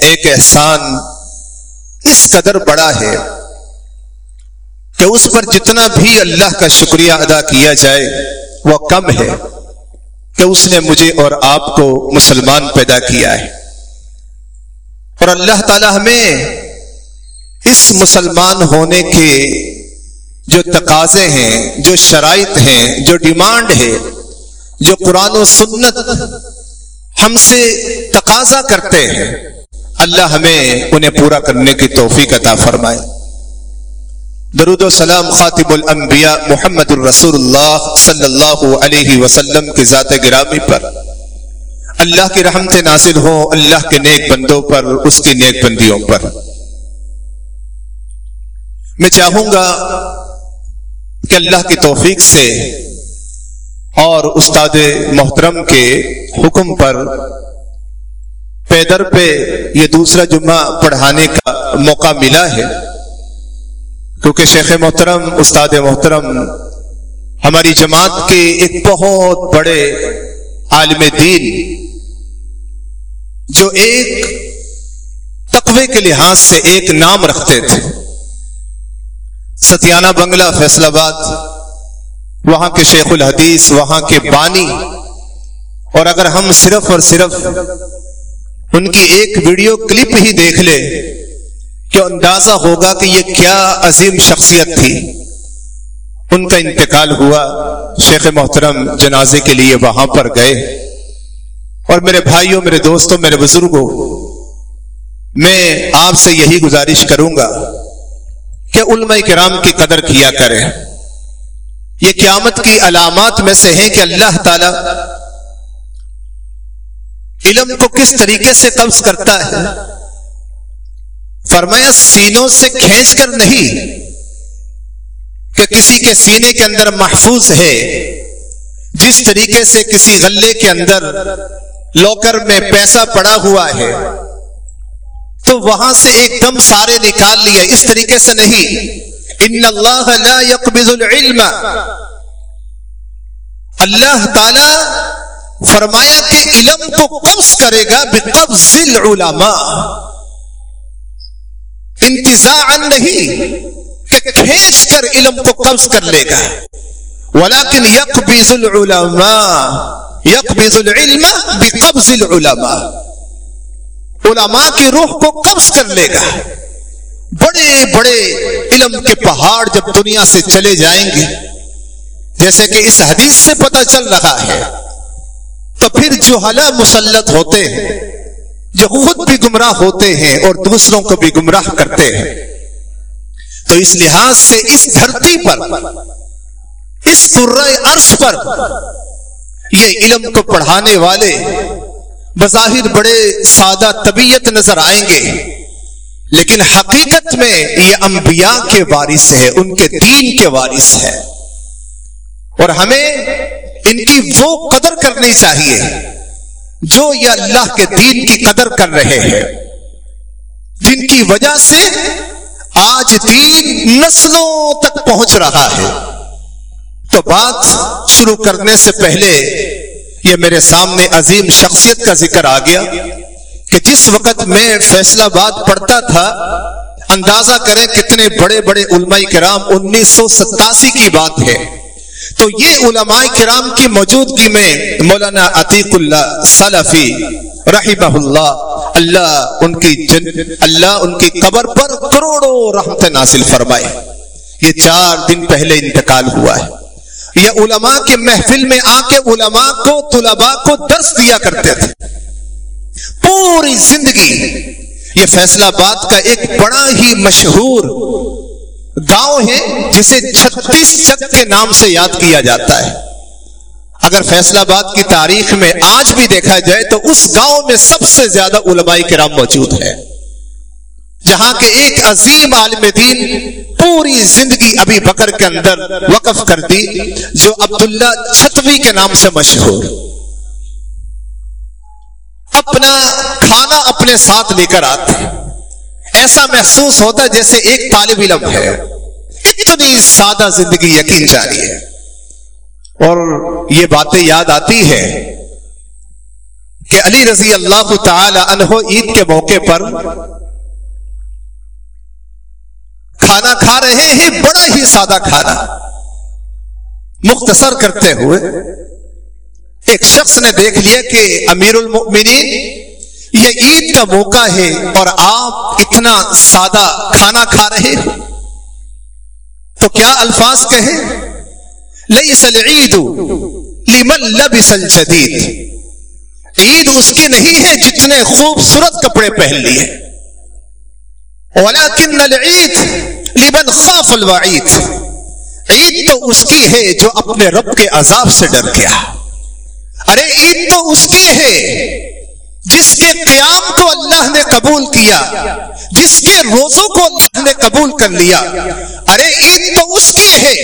ایک احسان اس قدر بڑا ہے کہ اس پر جتنا بھی اللہ کا شکریہ ادا کیا جائے، وہ کم ہے کہ اس نے مجھے اور آپ کو مسلمان پیدا کیا ہے۔ اور اللہ تعالی ہمیں اس مسلمان ہونے کے جو تقاضے ہیں، جو شرائط ہیں، جو ڈیمانڈ ہے، جو قرآن و سنت ہم سے تقاضا کرتے ہیں۔ اللہ ہمیں انہیں پورا کرنے کی توفیق عطا فرمائے۔ درود و سلام خاطب الانبیاء محمد الرسول اللہ صلی اللہ علیہ وسلم کی ذات گرامی پر۔ اللہ کی رحمت نازل ہو، اللہ کے نیک بندوں پر، اس کی نیک بندیوں پر۔ میں چاہوں گا کہ اللہ کی توفیق سے اور استاد محترم کے حکم پر پیدر پہ یہ دوسرا جمعہ پڑھانے کا موقع ملا ہے۔ کیونکہ شیخ محترم، استاد محترم، ہماری جماعت کے ایک بہت بڑے عالم دین، جو ایک تقوی کے لحاظ سے ایک نام رکھتے تھے۔ ستیانہ بنگلہ، فیصل آباد، وہاں کے شیخ الحدیث، وہاں کے بانی۔ اور اگر ہم صرف اور صرف ان کی ایک ویڈیو کلپ ہی دیکھ لے کہ اندازہ ہوگا کہ یہ کیا عظیم شخصیت تھی۔ ان کا انتقال ہوا شیخ محترم جنازے کے لیے وہاں پر گئے۔ اور میرے بھائیوں، میرے دوستوں، میرے بزرگوں، میں آپ سے یہی گزارش کروں گا کہ علماء کرام کی قدر کیا کریں۔ یہ قیامت کی علامات میں سے ہیں کہ اللہ تعالی علم کو کس طریقے سے قبض کرتا ہے؟ فرمایا، سینوں سے کھینچ کر نہیں، کہ کسی کے سینے کے اندر محفوظ ہے، جس طریقے سے کسی غلے کے اندر لوکر میں پیسہ پڑا ہوا ہے، تو وہاں سے ایک دم سارے نکال لیا اس طریقے سے نہیں۔ ان اللہ لا يقبض العلم۔ اللہ تعالی فرمایا کہ علم کو قبض کرے گا بقبض العلماء۔ انتزاعا نہیں، کہ کھینچ کر علم کو قبض کر لے گا۔ ولكن يقبض العلماء يقبض العلم بقبض العلماء۔ علماء کی روح کو قبض کر لے گا۔ بڑے بڑے علم کے پہاڑ جب دنیا سے چلے جائیں گے، جیسے کہ اس حدیث سے پتہ چل رہا ہے۔ تو پھر جو حلا مسلط ہوتے ہیں، جو خود بھی گمراہ ہوتے ہیں اور دوسروں کو بھی گمراہ کرتے ہیں۔ تو اس لحاظ سے اس دھرتی پر، اس عرش پر، یہ علم کو پڑھانے والے بظاہر بڑے سادہ طبیعت نظر آئیں گے۔ لیکن حقیقت میں یہ انبیاء کے وارث ہے ان کے دین کے وارث ہے اور ہمیں ان کی وہ قدر کرنی چاہیے جو یہ اللہ کے دین کی قدر کر رہے ہیں۔ جن کی وجہ سے آج دین نسلوں تک پہنچ رہا ہے۔ تو بات شروع کرنے سے پہلے یہ میرے سامنے عظیم شخصیت کا ذکر آ گیا کہ جس وقت میں فیصلہ باد پڑھتا تھا، اندازہ کریں کتنے بڑے بڑے علماء کرام انیس سو ستاسی کی بات ہے۔ تو یہ علماء کرام کی موجودگی میں مولانا عتیق اللہ سلفی رحمہ اللہ اللہ ان کی جن، اللہ ان کی قبر پر کروڑوں رحمت ناصل فرمائے۔ یہ چار دن پہلے انتقال ہوا ہے۔ یہ علماء کے محفل میں آ کے علماء کو، طلباء کو درس دیا کرتے تھے۔ پوری زندگی یہ فیصلہ باد کا ایک بڑا ہی مشہور گاؤں ہے جسے چھتیس چک کے نام سے یاد کیا جاتا ہے۔ اگر فیصلہ باد کی تاریخ میں آج بھی دیکھا جائے تو اس گاؤں میں سب سے زیادہ علماء کرام موجود ہے جہاں کے ایک عظیم عالم دین پوری زندگی ابھی بکر کے اندر وقف کر دی، جو عبداللہ چھتوی کے نام سے مشہور۔ اپنا کھانا اپنے ساتھ لے کر آتے۔ ایسا محسوس ہوتا جیسے ایک طالب علم ہے۔ اتنی سادہ زندگی یقین جاری ہے۔ اور یہ باتیں یاد آتی ہے کہ علی رضی اللہ تعالی عنہ عید کے موقع پر کھانا کھا رہے ہیں، بڑا ہی سادہ کھانا۔ مختصر کرتے ہوئے ایک شخص نے دیکھ لیا کہ امیر المؤمنین یہ عید کا موقع ہے اور آپ اتنا سادہ کھانا کھا رہے ہیں؟ تو کیا الفاظ کہیں؟ لئی سل عید لمن لبس الجدید عید اس کی نہیں ہے جس نے خوبصورت کپڑے پہن لیے۔ ولكن العید لمن خاف الوعید عید تو اس کی ہے جو اپنے رب کے عذاب سے ڈر گیا۔ ارے، عید تو اس کی ہے جس کے قیام کو اللہ نے قبول کیا، جس کے روزوں کو اللہ نے قبول کر لیا۔ ارے عید تو اس کی ہے،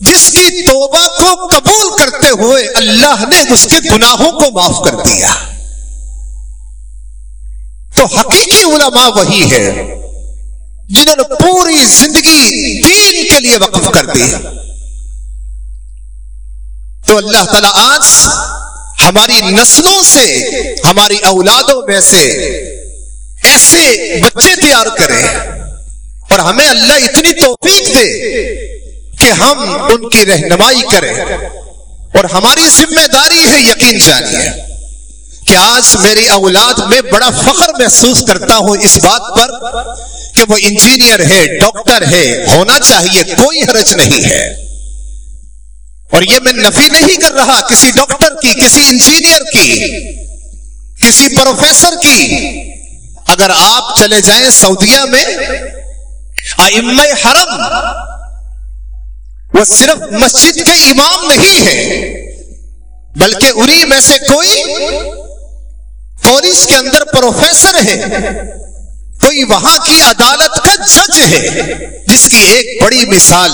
جس کی توبہ کو قبول کرتے ہوئے اللہ نے اس کے گناہوں کو معاف کر دیا۔ تو حقیقی علماء وہی ہے جنہوں نے پوری زندگی دین کے لیے وقف کر دی۔ تو اللہ تعالی آج ہماری نسلوں سے، ہماری اولادوں میں سے ایسے بچے تیار کرے اور ہمیں اللہ اتنی توفیق دے کہ ہم ان کی رہنمائی کریں۔ اور ہماری ذمہ داری ہے، یقین جانیے کہ آج میری اولاد میں بڑا فخر محسوس کرتا ہوں اس بات پر کہ وہ انجینئر ہے، ڈاکٹر ہے، ہونا چاہیے، کوئی حرج نہیں ہے۔ اور یہ میں نفی نہیں کر رہا کسی ڈاکٹر کی، کسی انجینئر کی، کسی پروفیسر کی۔ اگر آپ چلے جائیں سعودیہ میں ام حرم، وہ صرف مسجد کے امام نہیں ہے بلکہ انہیں میں سے کوئی کالج کے اندر پروفیسر ہے کوئی وہاں کی عدالت کا جج ہے۔ جس کی ایک بڑی مثال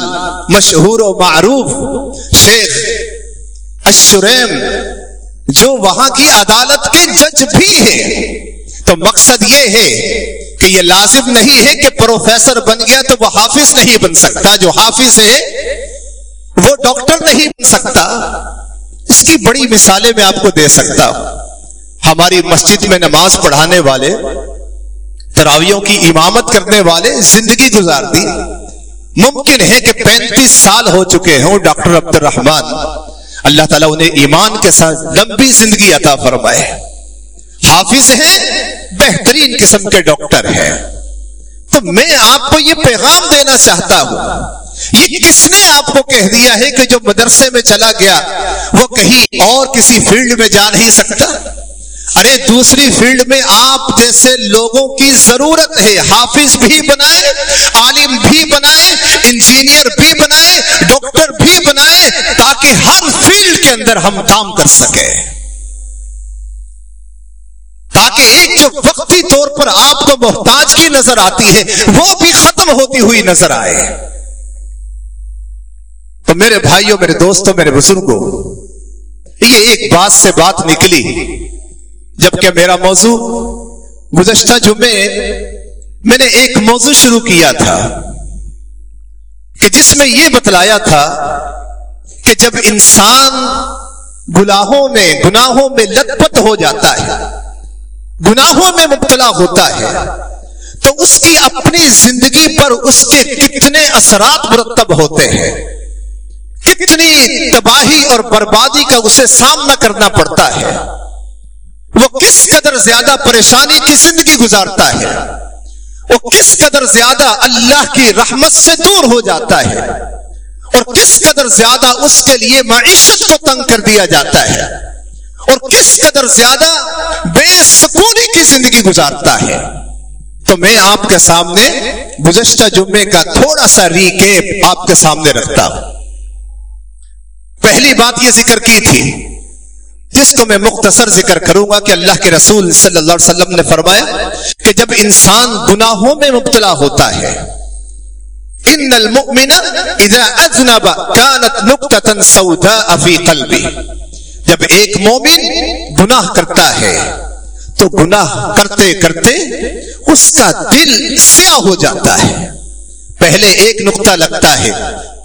مشہور و معروف شیخ اشریم جو وہاں کی عدالت کے جج بھی ہے تو مقصد یہ ہے کہ یہ لازم نہیں ہے کہ پروفیسر بن گیا تو وہ حافظ نہیں بن سکتا۔ جو حافظ ہے، وہ ڈاکٹر نہیں بن سکتا۔ اس کی بڑی مثالیں میں آپ کو دے سکتا ہوں۔ ہماری مسجد میں نماز پڑھانے والے تراویوں کی امامت کرنے والے زندگی گزار دی۔ ممکن ہے کہ پینتیس سال ہو چکے ہوں، ڈاکٹر عبد الرحمان اللہ تعالیٰ انہیں ایمان کے ساتھ لمبی زندگی عطا فرمائے۔ حافظ ہیں، بہترین قسم کے ڈاکٹر ہیں۔ تو میں آپ کو یہ پیغام دینا چاہتا ہوں۔ یہ کس نے آپ کو کہہ دیا ہے کہ جو مدرسے میں چلا گیا، وہ کہیں اور کسی فیلڈ میں جا نہیں سکتا؟ ارے دوسری فیلڈ میں آپ جیسے لوگوں کی ضرورت ہے، حافظ بھی بنائے، عالم بھی بنائے، انجینئر بھی بنائے، ڈاکٹر بھی بنائے، تاکہ ہر فیلڈ کے اندر ہم کام کر سکیں۔ تاکہ ایک جو وقتی طور پر آپ کو محتاج کی نظر آتی ہے، وہ بھی ختم ہوتی ہوئی نظر آئے۔ تو میرے بھائیوں، میرے دوستوں، میرے بزرگوں، یہ ایک بات سے بات نکلی۔ جبکہ میرا موضوع گزشتہ جمعے میں نے ایک موضوع شروع کیا تھا کہ جس میں یہ بتلایا تھا کہ جب انسان گناہوں میں گناہوں میں لت پت ہو جاتا ہے، گناہوں میں مبتلا ہوتا ہے، تو اس کی اپنی زندگی پر اس کے کتنے اثرات مرتب ہوتے ہیں؟ کتنی تباہی اور بربادی کا اسے سامنا کرنا پڑتا ہے؟ وہ کس قدر زیادہ پریشانی کی زندگی گزارتا ہے؟ وہ کس قدر زیادہ اللہ کی رحمت سے دور ہو جاتا ہے؟ اور کس قدر زیادہ اس کے لیے معیشت کو تنگ کر دیا جاتا ہے؟ اور کس قدر زیادہ بے سکونی کی زندگی گزارتا ہے؟ تو میں آپ کے سامنے گزشتہ جمعے کا تھوڑا سا ریکیپ آپ کے سامنے رکھتا ہوں۔ پہلی بات یہ ذکر کی تھی جس کو میں مختصر ذکر کروں گا کہ اللہ کے رسول صلی اللہ علیہ وسلم نے فرمایا کہ جب انسان گناہوں میں مبتلا ہوتا ہے، ان المؤمن اذا اذنب كانت نقطه سوداء في قلبه۔ جب ایک مومن گناہ کرتا ہے، تو گناہ کرتے کرتے اس کا دل سیاہ ہو جاتا ہے۔ پہلے ایک نقطہ لگتا ہے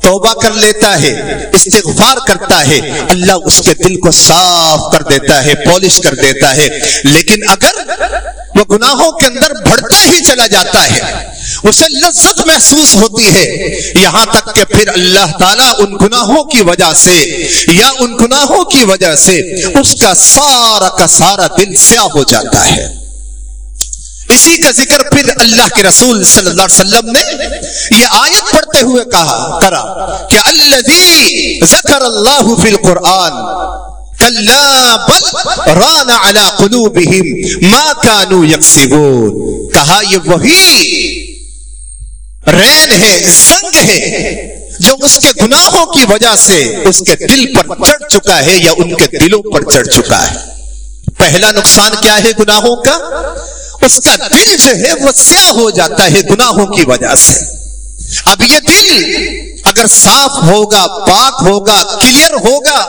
توبہ کر لیتا ہے، استغفار کرتا ہے، اللہ اس کے دل کو صاف کر دیتا ہے، پالش کر دیتا ہے۔ لیکن اگر وہ گناہوں کے اندر بڑھتا ہی چلا جاتا ہے، اسے لذت محسوس ہوتی ہے۔ یہاں تک کہ پھر اللہ تعالیٰ ان گناہوں کی وجہ سے یا ان گناہوں کی وجہ سے اس کا سارا کا سارا دل سیاہ ہو جاتا ہے۔ اسی کا ذکر پھر اللہ کے رسول صلی اللہ علیہ وسلم نے یہ آیت پڑھتے ہوئے کہا، کرا کہ الذی ذکر اللہ فی القرآن کلا بل ران علی قلوبہم ما کانوا یکسبون۔ کہا، یہ وہی رین ہے، زنگ ہے جو اس کے گناہوں کی وجہ سے اس کے دل پر چڑھ چکا ہے یا ان کے دلوں پر چڑھ چکا ہے۔ پہلا نقصان کیا ہے گناہوں کا؟ اس کا دل جو ہے وہ سیاہ ہو جاتا ہے گناہوں کی وجہ سے۔ اب یہ دل اگر صاف ہوگا، پاک ہوگا کلیئر ہوگا،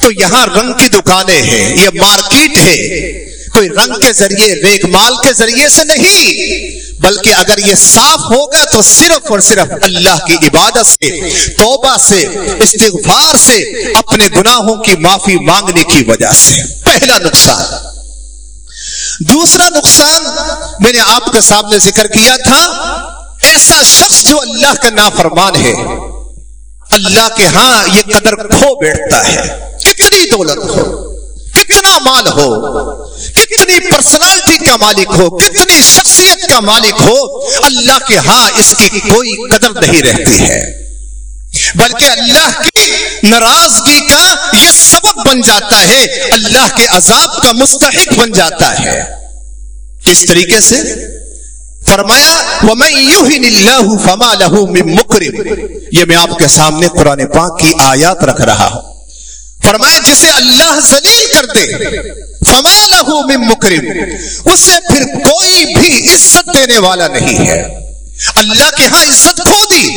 تو یہاں رنگ کی دکانیں ہیں، یہ مارکیٹ ہے۔ کوئی رنگ کے ذریعے ریک مال کے ذریعے سے نہیں، بلکہ اگر یہ صاف ہوگا تو صرف اور صرف اللہ کی عبادت سے، توبہ سے، استغفار سے، اپنے گناہوں کی معافی مانگنے کی وجہ سے۔ پہلا نقصان۔ دوسرا نقصان میں نے آپ کے سامنے ذکر کیا تھا، ایسا شخص جو اللہ کا نافرمان ہے۔ اللہ کے ہاں یہ قدر کھو بیٹھتا ہے۔ کتنی دولت ہو، کتنا مال ہو، کتنی پرسنالٹی کا مالک ہو، کتنی شخصیت کا مالک ہو، اللہ کے ہاں اس کی کوئی قدر نہیں رہتی ہے۔ بلکہ اللہ کی ناراضگی کا یہ سبب بن جاتا ہے، اللہ کے عذاب کا مستحق بن جاتا ہے۔ کس طریقے سے؟ فرمایا، وَمَن اللَّهُ فَمَا لَهُ مِن یہ میں آپ کے سامنے قرآن پاک کی آیات رکھ رہا ہوں۔ فرمایا، جسے اللہ ذلیل کر دے، فما لہو من مکرم اسے پھر کوئی بھی عزت دینے والا نہیں ہے۔ اللہ کے ہاں عزت کھو دی۔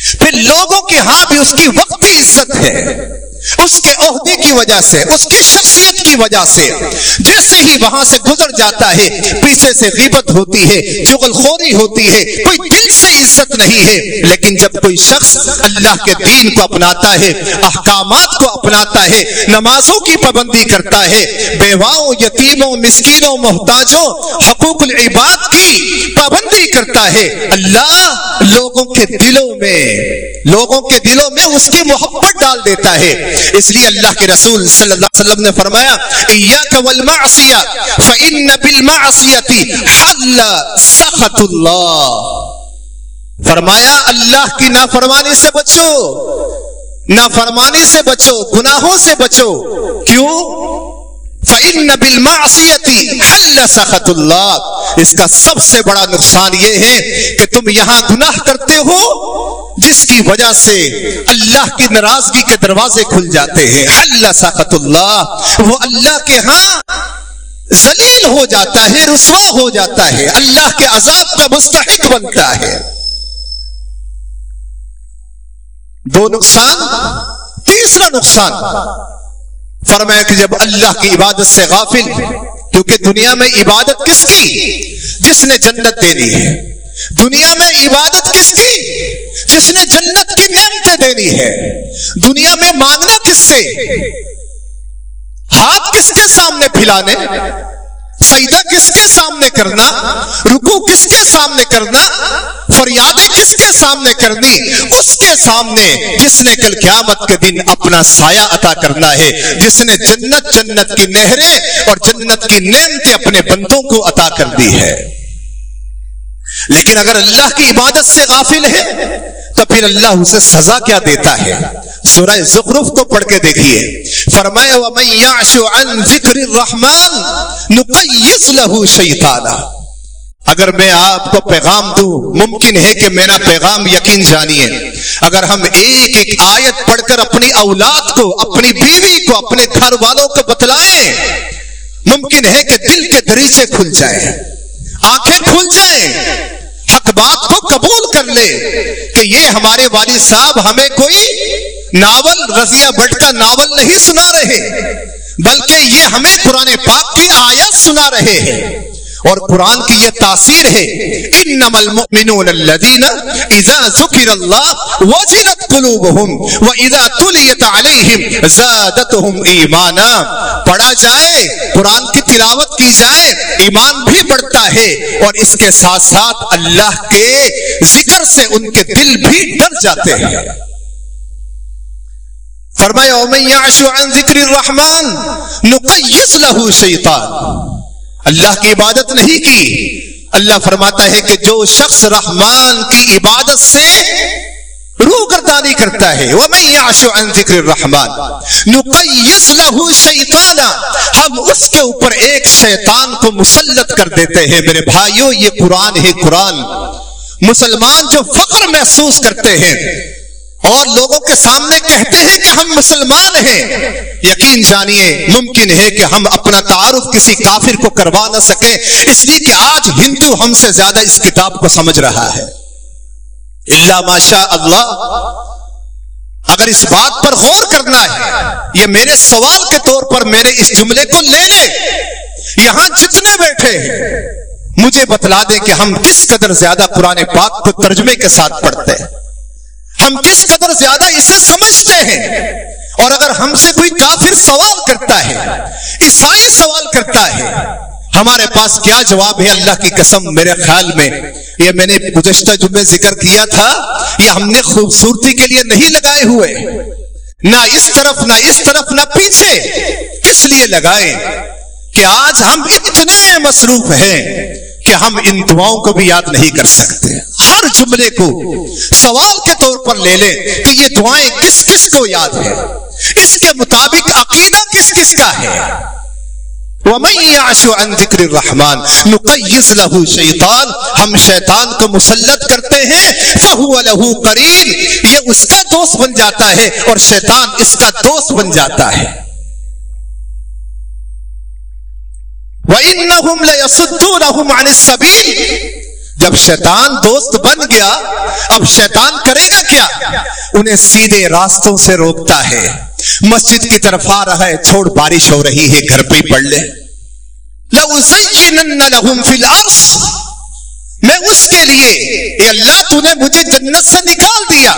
پھر لوگوں کے ہاں بھی اس کی وقتی عزت ہے۔ اس کے عہدے کی وجہ سے، اس کی شخصیت کی وجہ سے۔ جیسے ہی وہاں سے گزر جاتا ہے، پیچھے سے غیبت ہوتی ہے، چغل خوری ہوتی ہے، کوئی دل سے عزت نہیں ہے۔ لیکن جب کوئی شخص اللہ کے دین کو اپناتا ہے، احکامات کو اپناتا ہے، نمازوں کی پابندی کرتا ہے، بیواؤں، یتیموں، مسکینوں، محتاجوں، حقوق العباد کی پابندی کرتا ہے، اللہ لوگوں کے دلوں میں، لوگوں کے دلوں میں اس کی محبت ڈال دیتا ہے۔ اس لیے اللہ کے رسول صلی اللہ علیہ وسلم نے فرمایا ایاک والمعصیہ فإن بالمعصیتی حل سخط اللہ فرمایا، اللہ کی نافرمانی سے بچو، نافرمانی سے بچو، گناہوں سے بچو۔ کیوں؟ فَإِنَّ بِالْمَعْصِيَةِ حَلَّ سَخَطُ اللَّهِ اس کا سب سے بڑا نقصان یہ ہے کہ تم یہاں گناہ کرتے ہو، جس کی وجہ سے اللہ کی ناراضگی کے دروازے کھل جاتے ہیں۔ حل سخط اللہ وہ اللہ کے ہاں ذلیل ہو جاتا ہے، رسوا ہو جاتا ہے۔ اللہ کے عذاب کا مستحق بنتا ہے۔ دو نقصان، تیسرا نقصان فرمایا کہ جب اللہ کی عبادت سے غافل، کیونکہ دنیا میں عبادت کس کی؟ جس نے جنت دینی ہے۔ دنیا میں عبادت کس کی؟ جس نے جنت کی نعمتیں دینی ہے۔ دنیا میں مانگنا کس سے؟ ہاتھ کس کے سامنے پھیلانے؟ سجدہ کس کے سامنے کرنا؟ رکو کس کے سامنے کرنا؟ فریادیں کس کے سامنے کرنی؟ اس کے سامنے جس نے کل قیامت کے دن اپنا سایہ عطا کرنا ہے، جس نے جنت جنت کی نہریں اور جنت کی نعمتیں اپنے بندوں کو عطا کر دی ہے۔ لیکن اگر اللہ کی عبادت سے غافل ہے تو پھر اللہ اسے سزا کیا دیتا ہے؟ سورہ زخرف کو پڑھ کے دیکھیے۔ فرمایا، وَمَن يَعْشُ عَن ذِكْرِ الرَّحْمَانِ نُقَيِّسْ لَهُ شَيْطَانًا۔ اگر میں آپ کو پیغام دوں، ممکن ہے کہ میرا پیغام یقین جانیے۔ اگر ہم ایک ایک آیت پڑھ کر اپنی اولاد کو، اپنی بیوی کو، اپنے گھر والوں کو بتلائیں، ممکن ہے کہ دل کے دریچے کھل جائیں۔ آنکھیں کھل جائیں۔ حق بات کو قبول کر لے کہ یہ ہمارے والد صاحب ہمیں کوئی ناول، رضیہ بٹ کا ناول نہیں سنا رہے، بلکہ یہ ہمیں قرآن پاک کی آیت سنا رہے۔ ہیں اور قرآن کی یہ تاثیر ہے انما المؤمنون الذين اذا ذکر اللہ وجلت قلوبهم واذا تليت عليهم زادتهم ایمانا پڑھا جائے، قرآن کی تلاوت کی جائے، ایمان بھی بڑھتا ہے اور اس کے ساتھ ساتھ اللہ کے ذکر سے ان کے دل بھی ڈر جاتے ہیں۔ فرمایا، ومن يعش عن ذکر الرحمن نقیس له شیطان اللہ کی عبادت نہیں کی۔ اللہ فرماتا ہے کہ جو شخص رحمان کی عبادت سے روح گردانی کرتا ہے، وَمَن يَعْشُ عَن ذِكْرِ الرَّحْمَانِ نُقَيِّسْ لَهُ شَيْطَانًا ہم اس کے اوپر ایک شیطان کو مسلط کر دیتے ہیں۔ میرے بھائیوں یہ قرآن ہے قرآن۔ مسلمان جو فخر محسوس کرتے ہیں اور لوگوں کے سامنے کہتے ہیں کہ ہم مسلمان ہیں۔ یقین جانیے، ممکن ہے کہ ہم اپنا تعارف کسی کافر کو کروا نہ سکیں۔ اس لیے کہ آج ہندو ہم سے زیادہ اس کتاب کو سمجھ رہا ہے۔ اللہ ماشاء اللہ۔ اگر اس بات پر غور کرنا ہے، یہ میرے سوال کے طور پر میرے اس جملے کو لے لے یہاں جتنے بیٹھے ہیں مجھے بتلا دیں کہ ہم کس قدر زیادہ قرآن پاک کو ترجمے کے ساتھ پڑھتے ہیں۔ ہم کس قدر زیادہ اسے سمجھتے ہیں۔ اور اگر ہم سے کوئی کافر سوال کرتا ہے، عیسائی سوال کرتا ہے، ہمارے پاس کیا جواب ہے؟ اللہ کی قسم، میرے خیال میں یہ میں نے گزشتہ جمعے ذکر کیا تھا، یہ ہم نے خوبصورتی کے لیے نہیں لگائے ہوئے۔ نہ اس طرف، نہ اس طرف، نہ پیچھے۔ کس لیے لگائے کہ آج ہم اتنے مصروف ہیں کہ ہم ان دعاؤں کو بھی یاد نہیں کر سکتے۔ ہر جملے کو سوال کے طور پر لے لیں کہ یہ دعائیں کس کس کو یاد ہے اس کے مطابق عقیدہ کس کس کا ہے؟ وَمَن يَعْشُ عَن ذِكْرِ الرَّحْمَانِ نُقَيِّسْ لَهُ شَيْطَان، ہم شیطان کو مسلط کرتے ہیں، فَهُوَ لَهُ قَرِينَ، یہ اس کا دوست بن جاتا ہے اور شیطان اس کا دوست بن جاتا ہے۔ وَإِنَّهُمْ لَيَصُدُّونَهُمْ عَنِ السَّبِيلِ جب شیطان دوست بن گیا، اب شیطان کرے گا کیا؟ انہیں سیدھے راستوں سے روکتا ہے۔ مسجد کی طرف آ رہا ہے، چھوڑ بارش ہو رہی ہے گھر پہ ہی پڑھ لے لَهُمْ فِي الْأَرْضِ۔ میں اس کے لیے، اے اللہ تو نے مجھے جنت سے نکال دیا۔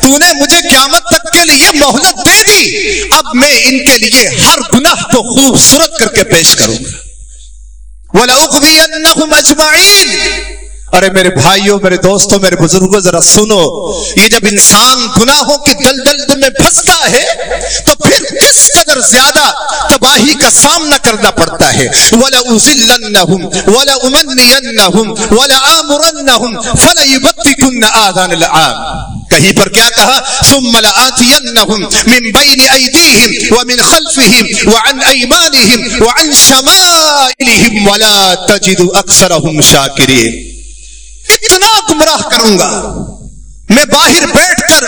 تو نے مجھے قیامت تک کے لیے مہلت دے دی۔ اب میں ان کے لیے ہر گناہ کو خوبصورت کر کے پیش کروں گا۔ وَلَأُغْوِيَنَّهُمْ أَجْمَعِينَ۔ ارے میرے بھائیوں، میرے دوستوں، میرے بزرگوں، ذرا سنو۔ یہ جب انسان گناہوں کی دلدل میں پھنستا ہے، تو پھر کس قدر زیادہ تباہی کا سامنا کرنا پڑتا ہے؟ ولا ازلنهم، ولا وَلَأُزِلَّنَّهُمْ وَلَأُمَنِّيَنَّهُمْ وَلَآمُرَنَّهُمْ فَلَيُبَتِّكُنَّ آذَانَ الْعَامِ۔ کہیں پر کیا کہا؟ ثم لآتینہم من بین ایدیہم ومن خلفہم وعن ایمانہم وعن شمائلہم ولا تجد اکثرہم شاکرین اتنا گمراہ کروں گا۔ میں باہر بیٹھ کر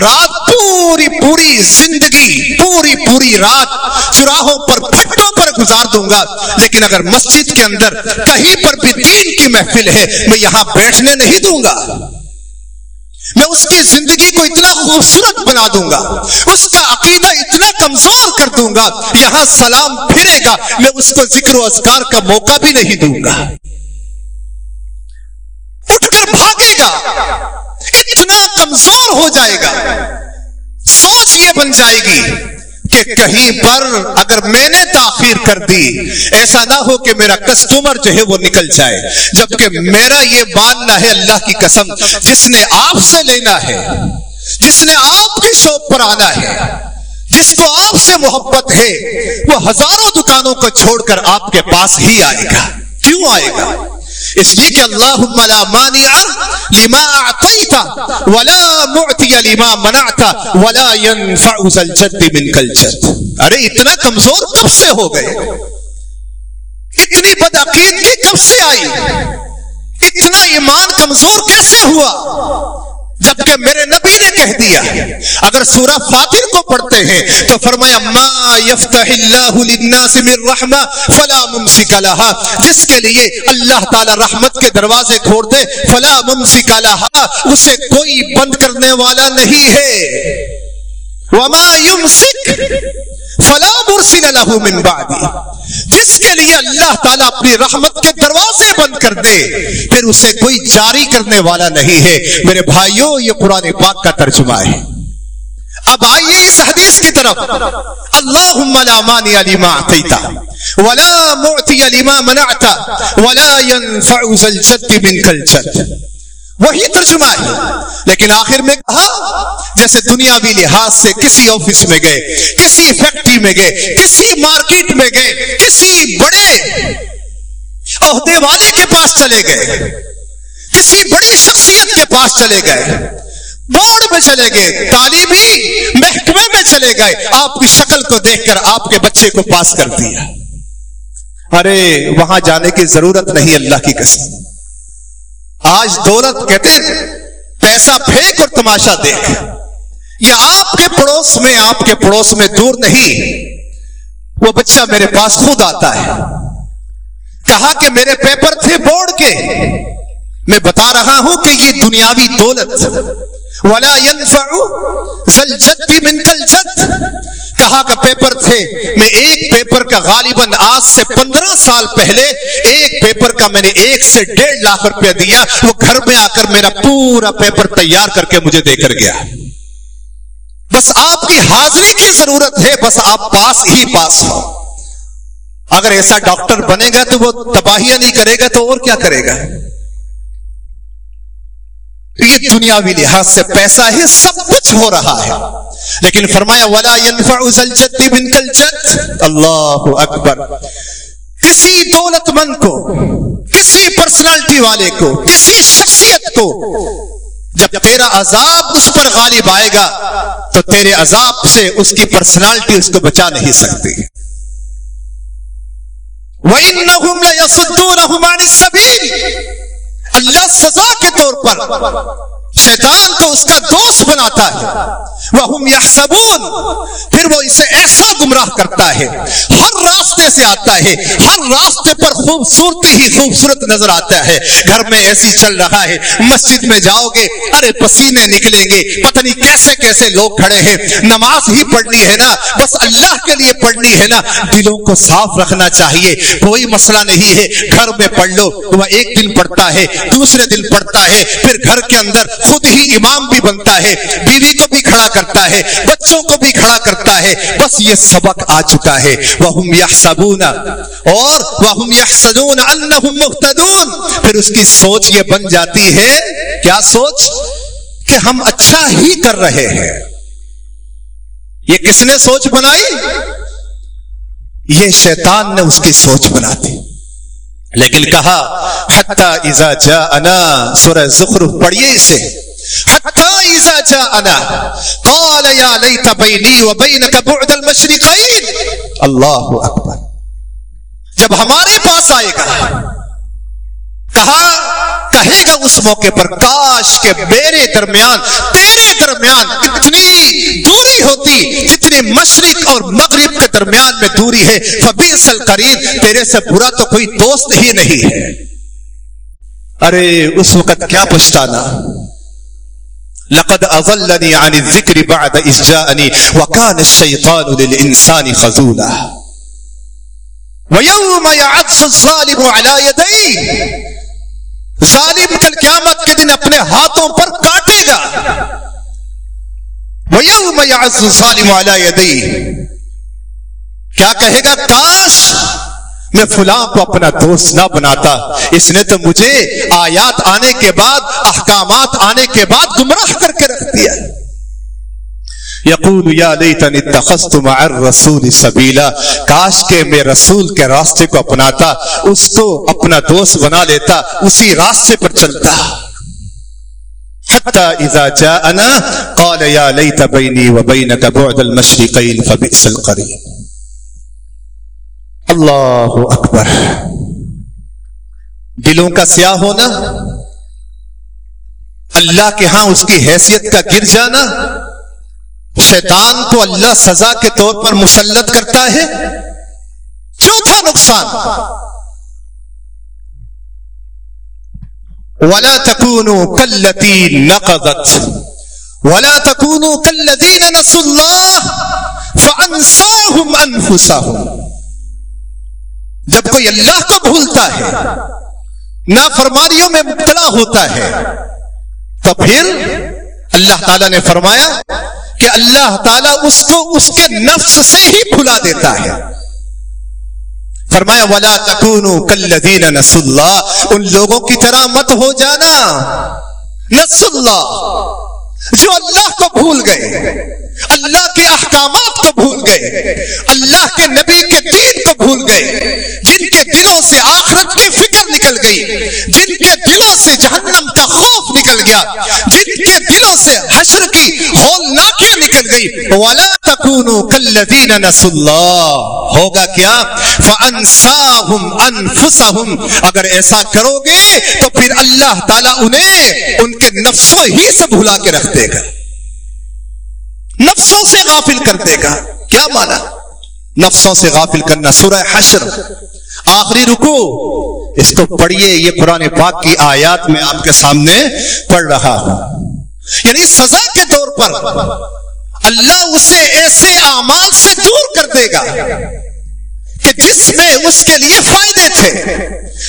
رات پوری پوری زندگی، پوری پوری رات چراہوں پر، پھٹوں پر گزار دوں گا۔ لیکن اگر مسجد کے اندر کہیں پر بھی دین کی محفل ہے، میں یہاں بیٹھنے نہیں دوں گا۔ میں اس کی زندگی کو اتنا خوبصورت بنا دوں گا۔ اس کا عقیدہ اتنا کمزور کر دوں گا۔ یہاں سلام پھرے گا۔ میں اس کو ذکر و اذکار کا موقع بھی نہیں دوں گا۔ بھاگے گا۔ اتنا کمزور ہو جائے گا۔ سوچ یہ بن جائے گی کہ کہیں پر اگر میں نے تاخیر کر دی، ایسا نہ ہو کہ میرا کسٹمر جو ہے وہ نکل جائے، جبکہ میرا یہ ماننا ہے اللہ کی قسم، جس نے آپ سے لینا ہے، جس نے آپ کی شوق پر آنا ہے، جس کو آپ سے محبت ہے، وہ ہزاروں دکانوں کو چھوڑ کر آپ کے پاس ہی آئے گا۔ کیوں آئے گا؟ اس لیے کہ اللہم لا مانع لما اعطیتا ولا معطی لما منعتا ولا ينفع ذل من کل جد ارے، اتنا کمزور کب سے ہو گئے؟ اتنی بدعقیدگی کب سے آئی؟ اتنا ایمان کمزور کیسے ہوا؟ جبکہ میرے نبی نے کہہ دیا اگر سورہ فاتر کو پڑھتے ہیں تو فرمایا، ما یفتح اللہ للناس من رحمہ فلا ممسک لها۔ جس کے لیے اللہ تعالی رحمت کے دروازے کھوڑ دے، فلا ممسک لها۔ اسے کوئی بند کرنے والا نہیں ہے۔ وما يمسك فلا مرسل له من بعد جس کے لیے اللہ تعالیٰ اپنی رحمت کے دروازے بند کر دے، پھر اسے کوئی جاری کرنے والا نہیں ہے۔ میرے بھائیوں یہ قرآن پاک کا ترجمہ ہے۔ اب آئیے اس حدیث کی طرف۔ اللہم لا مانی لما اعطیتا ولا معطی لما منعتا ولا ينفع ذا الجد منك الجد وہی ترجمہ ہے۔ لیکن آخر میں کہا، جیسے دنیاوی لحاظ سے کسی آفس میں گئے، کسی فیکٹری میں گئے، کسی مارکیٹ میں گئے، کسی بڑے عہدے والے کے پاس چلے گئے، کسی بڑی شخصیت کے پاس چلے گئے بورڈ میں چلے گئے، تعلیمی محکمے میں چلے گئے۔ آپ کی شکل کو دیکھ کر آپ کے بچے کو پاس کر دیا۔ ارے، وہاں جانے کی ضرورت نہیں، اللہ کی قسم۔ آج دولت کہتے ہیں پیسہ پھینک اور تماشا دیکھ۔ یا آپ کے پڑوس میں، آپ کے پڑوس میں دور نہیں۔ وہ بچہ میرے پاس خود آتا ہے۔ کہا کہ میرے پیپر تھے بورڈ کے۔ میں بتا رہا ہوں کہ یہ دنیاوی دولت۔ ولا ينفع ذل جد من کل جد کہا کا پیپر تھے۔ میں ایک پیپر کا غالباً آج سے پندرہ سال پہلے ایک پیپر کا میں نے ایک سے ڈیڑھ لاکھ روپیہ دیا وہ گھر میں آ کر میرا پورا پیپر تیار کر کے مجھے دے کر گیا۔ بس آپ کی حاضری کی ضرورت ہے، بس آپ پاس ہی پاس ہو۔ اگر ایسا ڈاکٹر بنے گا تو وہ تباہیاں نہیں کرے گا تو اور کیا کرے گا؟ یہ دنیاوی لحاظ سے پیسہ ہی سب کچھ ہو رہا ہے۔ لیکن فرمایا، ولا ينفع الجد من الجد۔ اللہ اکبر۔ کسی دولت مند کو، کسی پرسنالٹی والے کو، کسی شخصیت کو جب تیرا عذاب اس پر غالب آئے گا، تو تیرے عذاب سے اس کی پرسنالٹی اس کو بچا نہیں سکتی۔ وَإِنَّهُمْ لَيَصُدُّونَهُمْ عَنِ السَّبِيلِ۔ اللہ سزا کے طور پر شیطان کو اس کا دوست بناتا ہے۔ وہ پھر وہ اسے ایسا گمراہ کرتا ہے، ہر راستے سے آتا ہے، ہر راستے پر خوبصورتی ہی خوبصورت نظر آتا ہے۔ گھر میں ایسی چل رہا ہے، مسجد میں جاؤ گے، ارے پسینے نکلیں گے، پتہ نہیں کیسے کیسے لوگ کھڑے ہیں۔ نماز ہی پڑھنی ہے نا، بس اللہ کے لیے پڑھنی ہے نا۔ دلوں کو صاف رکھنا چاہیے، کوئی مسئلہ نہیں ہے۔ گھر میں پڑھ لو، وہ ایک دن پڑھتا ہے، دوسرے دن پڑھتا ہے، پھر گھر کے اندر خود ہی امام بھی بنتا ہے، بیوی کو بھی کھڑا کر کرتا ہے، بچوں کو بھی کھڑا کرتا ہے۔ بس یہ سبق آ چکا ہے۔ وَهُمْ يَحْسَبُونَ۔ اور وَهُمْ يَحْسَدُونَ أَنَّهُمْ مُقْتَدُونَ پھر اس کی سوچ یہ بن جاتی ہے، کیا سوچ؟ کہ ہم اچھا ہی کر رہے ہیں۔ یہ کس نے سوچ بنائی؟ یہ شیطان نے اس کی سوچ بنا دی۔ لیکن کہا، حتی اذا جاءنا سورہ زخرف پڑھئے اسے۔ جاءنا قال بعد اللہ اکبر جب ہمارے پاس آئے گا، کہا، کہے گا اس موقع پر، کاش کے میرے درمیان، تیرے درمیان اتنی دوری ہوتی جتنی مشرق اور مغرب کے درمیان میں دوری ہے فبیس القرین تیرے سے برا تو کوئی دوست ہی نہیں ہے۔ ارے، اس وقت کیا پچھتانا؟ لقد اضلني عن الذكر بعد اذ جاءني وكان الشيطان للانسان خذولا. ويوم يعز الظالم على يديه. ظالم کل قیامت کے دن اپنے ہاتھوں پر کاٹے گا. وَيَوْمَ يَعَزُّ ظَالِمُ عَلَى يَدَيْهِ. کیا کہے گا؟ کاش میں فلاں کو اپنا دوست نہ بناتا۔ اس نے تو مجھے آیات آنے کے بعد، احکامات آنے کے بعد گمراہ کر کے رکھ دیا۔ یقول یا لیتن اتخذت مع الرسول سبیلا۔ کاش کے میں رسول کے راستے کو اپناتا، اس کو اپنا دوست بنا لیتا، اسی راستے پر چلتا۔ حتى اذا جاءنا، قال يا ليت بيني وبينك بعد المشرقين فبئس القرين اللہ اکبر دلوں کا سیاہ ہونا، اللہ کے ہاں اس کی حیثیت کا گر جانا، شیطان کو اللہ سزا کے طور پر مسلط کرتا ہے چوتھا نقصان؟ ولا تكونوا كالتي نقضت، ولا تكونوا كالذين نسوا الله فانساهم انفسهم جب کوئی اللہ کو بھولتا ہے، نافرمانیوں میں مبتلا ہوتا ہے، تو پھر اللہ تعالی نے فرمایا کہ اللہ تعالیٰ اس کو اس کے نفس سے ہی بھلا دیتا ہے۔ فرمایا، ولا تکون کلین نس اللہ ان لوگوں کی طرح مت ہو جانا۔ نس اللہ جو اللہ کو بھول گئے۔ اللہ کے احکامات کو بھول گئے۔ اللہ کے نبی کے دین کو بھول گئے۔ جن کے دلوں سے آخرت کی فکر نکل گئی۔ جن کے دلوں سے جہنم کا خوف نکل گیا۔ جن کے دلوں سے حشر کی ہولناکیاں نکل گئی۔ ولا ہوگا کیا؟ اگر ایسا کرو گے تو پھر اللہ تعالی انہیں ان کے نفسوں ہی سے بھلا کے رکھ دے گا۔ نفسوں سے غافل کر دے گا کیا مانا نفسوں سے غافل کرنا سورہ حشر، آخری رکو اس کو پڑھیے، یہ قرآن پاک کی آیات میں آپ کے سامنے پڑھ رہا ہوں۔ یعنی سزا کے طور پر اللہ اسے ایسے اعمال سے دور کر دے گا کہ جس میں اس کے لیے فائدے تھے،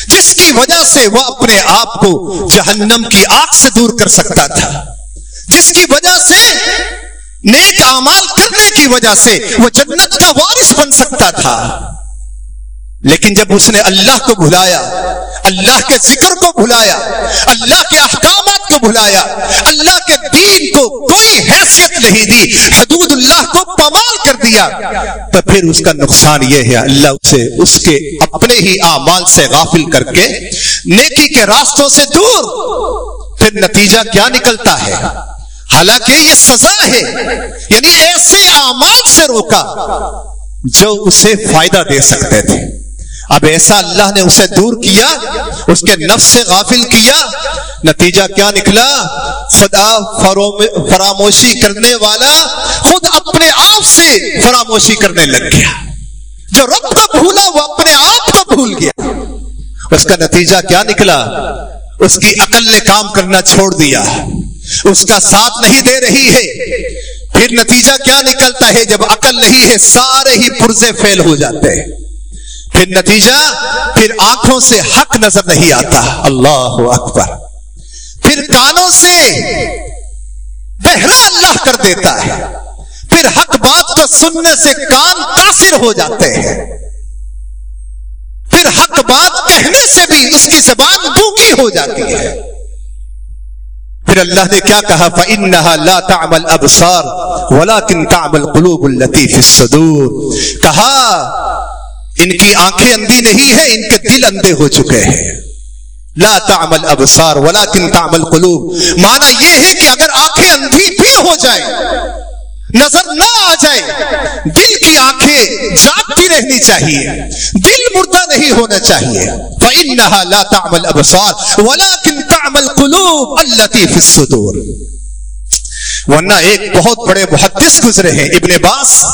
جس کی وجہ سے وہ اپنے آپ کو جہنم کی آگ سے دور کر سکتا تھا، جس کی وجہ سے نیک اعمال کرنے کی وجہ سے وہ جنت کا وارث بن سکتا تھا۔ لیکن جب اس نے اللہ کو بھلایا، اللہ کے ذکر کو بھلایا، اللہ کے احکامات کو بھلایا، اللہ کے دین کو کوئی حیثیت نہیں دی، حدود اللہ کو پمال کر دیا، تو پھر اس کا نقصان یہ ہے، اللہ اسے اس کے اپنے ہی اعمال سے غافل کر کے، نیکی کے راستوں سے دور، پھر نتیجہ کیا نکلتا ہے؟ حالانکہ یہ سزا ہے یعنی ایسے اعمال سے روکا جو اسے فائدہ دے سکتے تھے۔ اب ایسا اللہ نے اسے دور کیا، اس کے نفس سے غافل کیا، نتیجہ کیا نکلا؟ خدا فراموشی کرنے والا خود اپنے آپ سے فراموشی کرنے لگ گیا۔ جو رب کو بھولا وہ اپنے آپ کو بھول گیا۔ اس کا نتیجہ کیا نکلا؟ اس کی عقل نے کام کرنا چھوڑ دیا۔ اس کا ساتھ نہیں دے رہی ہے۔ پھر نتیجہ کیا نکلتا ہے؟ جب عقل نہیں ہے، سارے ہی پرزے فیل ہو جاتے ہیں۔ پھر نتیجہ، پھر آنکھوں سے حق نظر نہیں آتا۔ اللہ اکبر۔ پھر کانوں سے بہرا اللہ کر دیتا ہے۔ پھر حق بات کو سننے سے کان تاثر ہو جاتے ہیں۔ پھر حق بات کہنے سے بھی اس کی زبان گونگی ہو جاتی ہے۔ پھر اللہ نے کیا کہا؟ فَإِنَّهَا لَا تَعْمَلْ أَبْصَارُ وَلَكِنْ تَعْمَلْ قُلُوبُ الَّتِي فِي الصُّدُورِ کہا، ان کی آنکھیں اندھی نہیں ہیں، ان کے دل اندھے ہو چکے ہیں۔ لا تعمل ابصار ولكن تعمل قلوب معنی یہ ہے کہ اگر آنکھیں اندھی بھی ہو جائیں، نظر نہ آ جائے، دل کی آنکھیں جاگتی رہنی چاہیے، دل مردہ نہیں ہونا چاہیے۔ فَإِنَّهَا لَا تَعْمَلْ أَبْصَارِ وَلَكِنْ تَعْمَلْ قُلُوبَ الَّتِي فِي الصُّدُورِ. ورنہ ایک بہت بڑے محدث گزرے ہیں ابن باس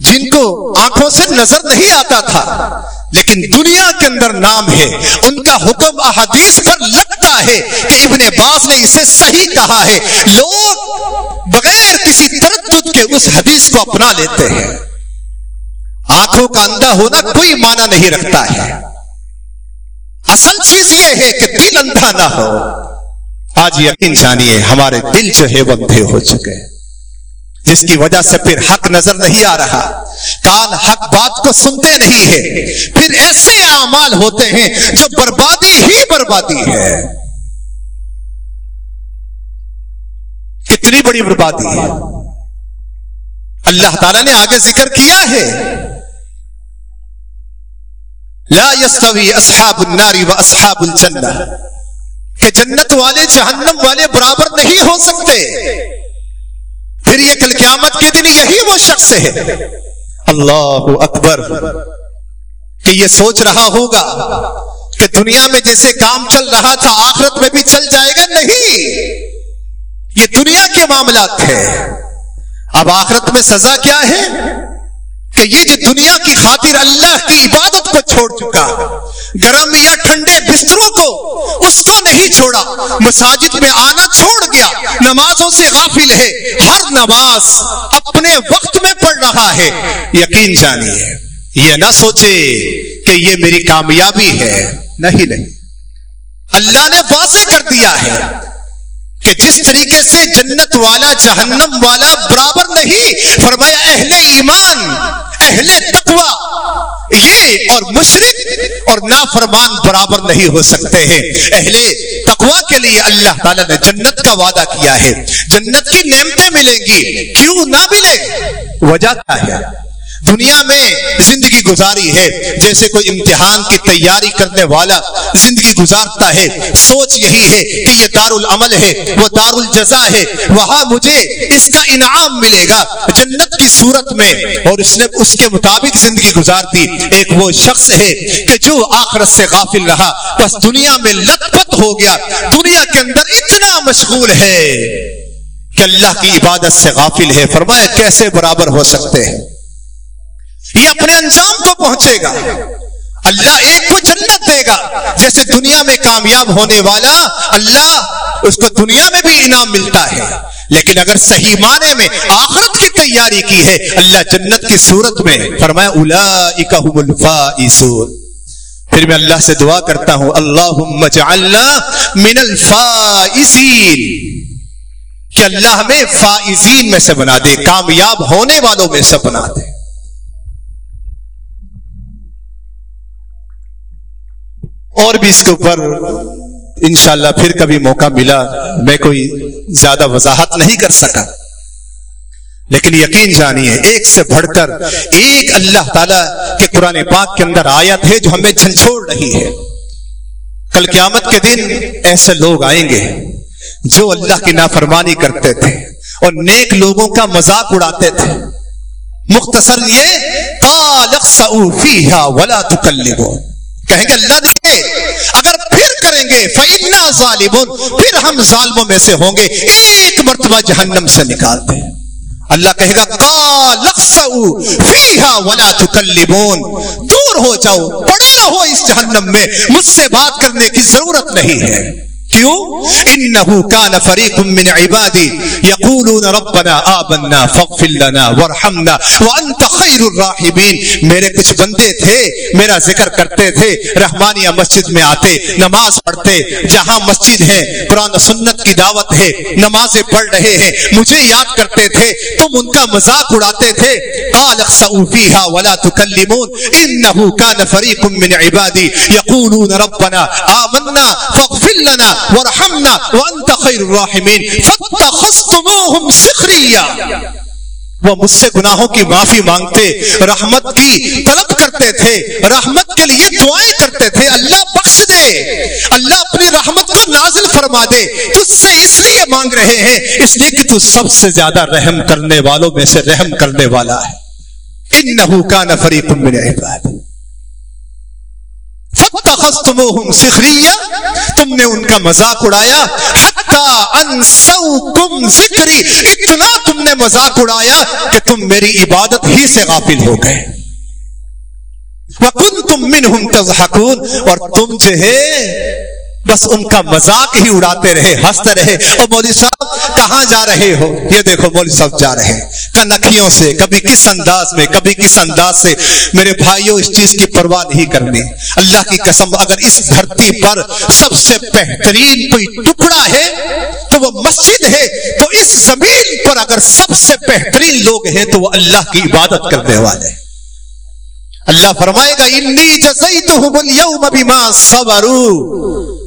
جن کو آنکھوں سے نظر نہیں آتا تھا، لیکن دنیا کے اندر نام ہے۔ ان کا حکم احادیث پر لگتا ہے کہ ابن باز نے اسے صحیح کہا ہے۔ لوگ بغیر کسی تردد کے اس حدیث کو اپنا لیتے ہیں۔ آنکھوں کا اندھا ہونا کوئی معنی نہیں رکھتا ہے۔ اصل چیز یہ ہے کہ دل اندھا نہ ہو۔ آج یقین جانیے ہمارے دل جو ہے وہ اندھے ہو چکے جس کی وجہ سے پھر حق نظر نہیں آ رہا۔ کان حق بات کو سنتے نہیں ہے۔ پھر ایسے اعمال ہوتے ہیں جو بربادی ہی بربادی ہے۔ کتنی بڑی بربادی ہے۔ اللہ تعالی نے آگے ذکر کیا ہے۔ لا يستوي اصحاب النار و اصحاب الجنہ کہ جنت والے جہنم والے برابر نہیں ہو سکتے. پھر یہ کل قیامت کے دن یہی وہ شخص ہے. اللہ اکبر. کہ یہ سوچ رہا ہوگا کہ دنیا میں جیسے کام چل رہا تھا، آخرت میں بھی چل جائے گا نہیں. یہ دنیا کے معاملات تھے اب آخرت میں سزا کیا ہے؟ کہ یہ جو دنیا کی خاطر اللہ کی عبادت کو چھوڑ چکا گرم یا ٹھنڈے بستروں کو اس کو نہیں چھوڑا مساجد میں آنا چھوڑ گیا نمازوں سے غافل ہے ہر نماز اپنے وقت میں پڑھ رہا ہے۔ یقین جانیے یہ نہ سوچے کہ یہ میری کامیابی ہے۔ نہیں نہیں۔ اللہ نے واضح کر دیا ہے کہ جس طریقے سے جنت والا جہنم والا برابر نہیں فرمایا اہل ایمان اہل تقوی یہ اور مشرق اور نافرمان برابر نہیں ہو سکتے ہیں۔ اہل تقوی کے لیے اللہ تعالیٰ نے جنت کا وعدہ کیا ہے۔ جنت کی نعمتیں ملیں گی، کیوں نہ ملے؟ وجہ کیا ہے؟ دنیا میں زندگی گزاری ہے، جیسے کوئی امتحان کی تیاری کرنے والا زندگی گزارتا ہے، سوچ یہی ہے کہ یہ دار العمل ہے، وہ دار الجزا ہے، وہاں مجھے اس کا انعام ملے گا جنت کی صورت میں۔ اور اس نے اس کے مطابق زندگی گزار دی۔ ایک وہ شخص ہے کہ جو آخرت سے غافل رہا، بس دنیا میں لت پت ہو گیا۔ دنیا کے اندر اتنا مشغول ہے کہ اللہ کی عبادت سے غافل ہے۔ فرمایا، کیسے برابر ہو سکتے ہیں؟ یہ اپنے انجام کو پہنچے گا۔ اللہ ایک کو جنت دے گا۔ جیسے دنیا میں کامیاب ہونے والا اللہ، اس کو دنیا میں بھی انعام ملتا ہے۔ لیکن اگر صحیح معنی میں آخرت کی تیاری کی ہے، اللہ جنت کی صورت میں فرمایا الا پھر میں اللہ سے دعا کرتا ہوں اللہ من الفائزین۔ کہ اللہ ہمیں فائزین میں سے بنا دے، کامیاب ہونے والوں میں سے بنا دے۔ اور بھی اس کے اوپر انشاءاللہ پھر کبھی موقع ملا، میں کوئی زیادہ وضاحت نہیں کر سکا۔ لیکن یقین جانیے، ایک سے بڑھ کر ایک اللہ تعالی کے قرآن پاک کے اندر آیت ہے جو ہمیں جھنجھوڑ رہی ہے۔ کل قیامت کے دن ایسے لوگ آئیں گے جو اللہ کی نافرمانی کرتے تھے اور نیک لوگوں کا مذاق اڑاتے تھے۔ مختصر یہ فیہا ولا تکلبون کہیں گے اللہ دیکھے اگر پھر کریں گے فعنا ظالم پھر ہم ظالموں میں سے ہوں گے۔ ایک مرتبہ جہنم سے نکال دیں۔ اللہ کہے گا قَالَقْسَعُ ولا وَلَا دور ہو جاؤ، پڑے رہو اس جہنم میں۔ مجھ سے بات کرنے کی ضرورت نہیں ہے۔ کیوں انہو کان فریق من عبادی یقولون ربنا آبنا فاغفر لنا ورحمنا وانت خیر الراحبین میرے کچھ بندے تھے، میرا ذکر کرتے تھے، رحمانیہ مسجد میں آتے، نماز پڑھتے، جہاں مسجد ہے، قرآن سنت کی دعوت ہے، نمازیں پڑھ رہے ہیں، مجھے یاد کرتے تھے، تم ان کا مذاق اڑاتے تھے، قال اخسؤوا فيها ولا تكلمون انه كان فريق من عبادي يقولون ربنا آمنا فاغفر لنا ورحمنا وانت خیر الراحمین فتخصتموهم سخریا وہ مجھ سے گناہوں کی معافی مانگتے، رحمت کی طلب کرتے تھے، رحمت کے لیے دعائیں کرتے تھے، اللہ بخش دے۔ اللہ اپنی رحمت کو نازل فرما دے۔ تجھ سے اس لیے مانگ رہے ہیں، اس لیے کہ تو سب سے زیادہ رحم کرنے والوں میں سے رحم کرنے والا ہے۔ انہو کان فریق من عباد فتخصتموهم سخریا تم نے ان کا مذاق اڑایا۔ ذکری، اتنا تم نے مذاق اڑایا کہ تم میری عبادت ہی سے غافل ہو گئے۔ وَكُنْتُم مِّنْهُمْ تَضْحَكُونَ اور تم جو ہے، بس ان کا مذاق ہی اڑاتے رہے، ہنستے رہے۔ اور مولوی صاحب، کہاں جا رہے ہو؟ یہ دیکھو، مولوی صاحب جا رہے ہیں۔ کنکھیوں سے، کبھی کس انداز میں، کبھی کس انداز سے میرے بھائیوں، اس چیز کی پرواہ نہیں کرنی۔ اللہ کی قسم، اگر اس دھرتی پر سب سے بہترین کوئی ٹکڑا ہے، تو وہ مسجد ہے۔ تو اس زمین پر اگر سب سے بہترین لوگ ہیں، تو وہ اللہ کی عبادت کرنے والے۔ اللہ فرمائے گا، انی جزیتہم اليوم بما صبروا.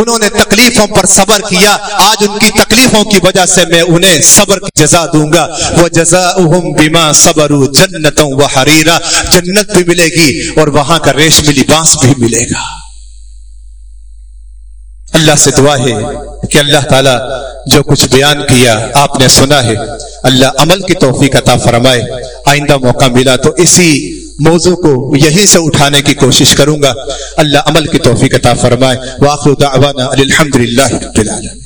انہوں نے تکلیفوں پر صبر کیا۔ آج ان کی تکلیفوں کی وجہ سے میں انہیں صبر کی جزا دوں گا۔ وہ جزا بیما صبر جنتوں و جنت بھی ملے گی اور وہاں کا ریشمی لباس بھی ملے گا۔ اللہ سے دعا ہے کہ اللہ تعالیٰ جو کچھ بیان کیا آپ نے سنا ہے، اللہ عمل کی توفیق عطا فرمائے۔ آئندہ موقع ملا تو اسی موضوع کو یہیں سے اٹھانے کی کوشش کروں گا۔ اللہ عمل کی توفیق عطا فرمائے۔ واخر دعوانا الحمدللہ رب العالمین۔